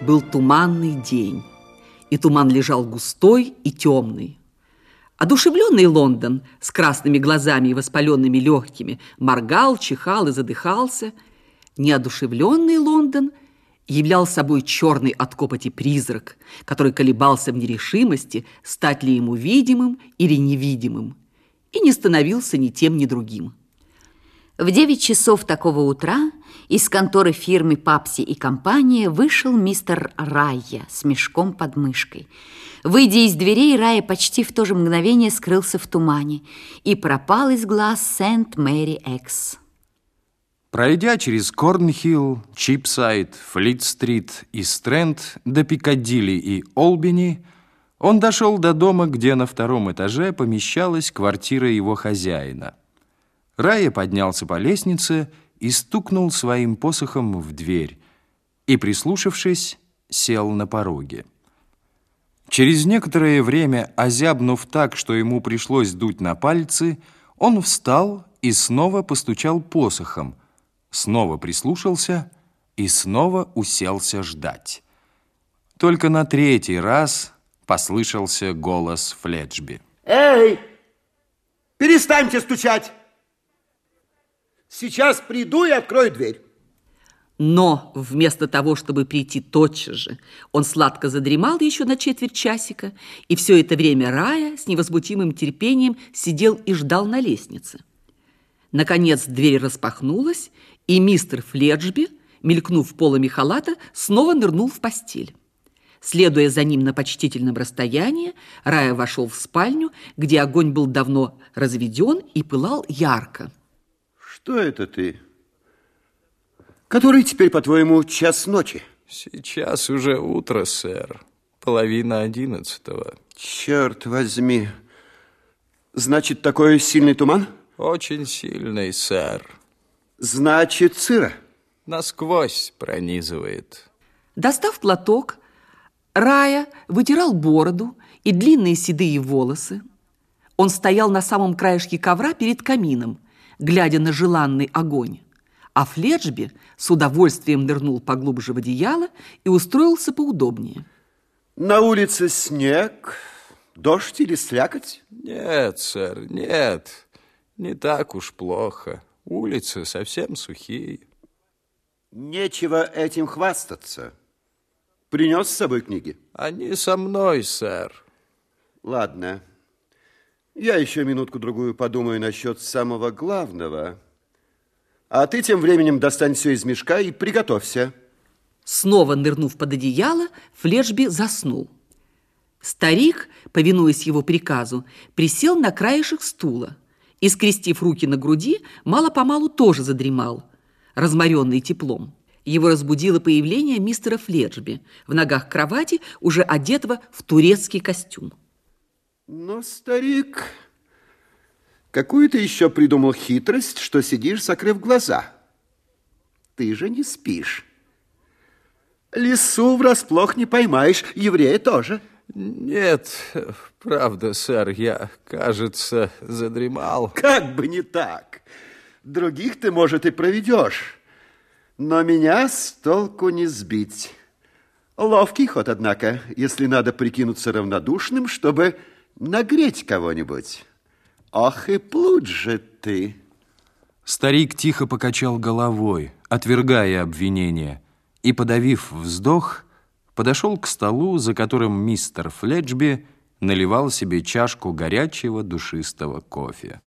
Был туманный день, и туман лежал густой и темный. Одушевленный Лондон с красными глазами и воспаленными легкими моргал, чихал и задыхался. Неодушевленный Лондон являл собой черный от копоти призрак, который колебался в нерешимости, стать ли ему видимым или невидимым, и не становился ни тем, ни другим. В 9 часов такого утра из конторы фирмы «Папси и компания» вышел мистер Райя с мешком под мышкой. Выйдя из дверей, Райя почти в то же мгновение скрылся в тумане и пропал из глаз Сент-Мэри-Экс. Пройдя через Корнхилл, Чипсайд, Флит-стрит и Стрэнд до Пикадилли и Олбини, он дошел до дома, где на втором этаже помещалась квартира его хозяина – Рая поднялся по лестнице и стукнул своим посохом в дверь и, прислушавшись, сел на пороге. Через некоторое время, озябнув так, что ему пришлось дуть на пальцы, он встал и снова постучал посохом, снова прислушался и снова уселся ждать. Только на третий раз послышался голос Фледжби. «Эй, перестаньте стучать!» Сейчас приду и открою дверь. Но вместо того, чтобы прийти тотчас же, он сладко задремал еще на четверть часика, и все это время Рая с невозмутимым терпением сидел и ждал на лестнице. Наконец дверь распахнулась, и мистер Фледжби, мелькнув полами халата, снова нырнул в постель. Следуя за ним на почтительном расстоянии, Рая вошел в спальню, где огонь был давно разведен и пылал ярко. Что это ты? Который теперь, по-твоему, час ночи? Сейчас уже утро, сэр. Половина одиннадцатого. Черт возьми. Значит, такой сильный туман? Очень сильный, сэр. Значит, сыро? Насквозь пронизывает. Достав платок, Рая вытирал бороду и длинные седые волосы. Он стоял на самом краешке ковра перед камином – глядя на желанный огонь. А Фледжби с удовольствием нырнул поглубже в одеяло и устроился поудобнее. На улице снег, дождь или слякоть? Нет, сэр, нет. Не так уж плохо. Улицы совсем сухие. Нечего этим хвастаться. Принес с собой книги? Они со мной, сэр. Ладно. Я еще минутку-другую подумаю насчет самого главного. А ты тем временем достань все из мешка и приготовься. Снова нырнув под одеяло, Флешби заснул. Старик, повинуясь его приказу, присел на краешек стула и, скрестив руки на груди, мало-помалу тоже задремал, разморенный теплом. Его разбудило появление мистера Фледжби в ногах кровати, уже одетого в турецкий костюм. Но, старик, какую ты еще придумал хитрость, что сидишь, закрыв глаза? Ты же не спишь. Лису врасплох не поймаешь, еврея тоже. Нет, правда, сэр, я, кажется, задремал. Как бы не так. Других ты, может, и проведешь, но меня с толку не сбить. Ловкий ход, однако, если надо прикинуться равнодушным, чтобы нагреть кого-нибудь. Ох и плут же ты. Старик тихо покачал головой, отвергая обвинение, и, подавив вздох, подошел к столу, за которым мистер Фледжби наливал себе чашку горячего душистого кофе.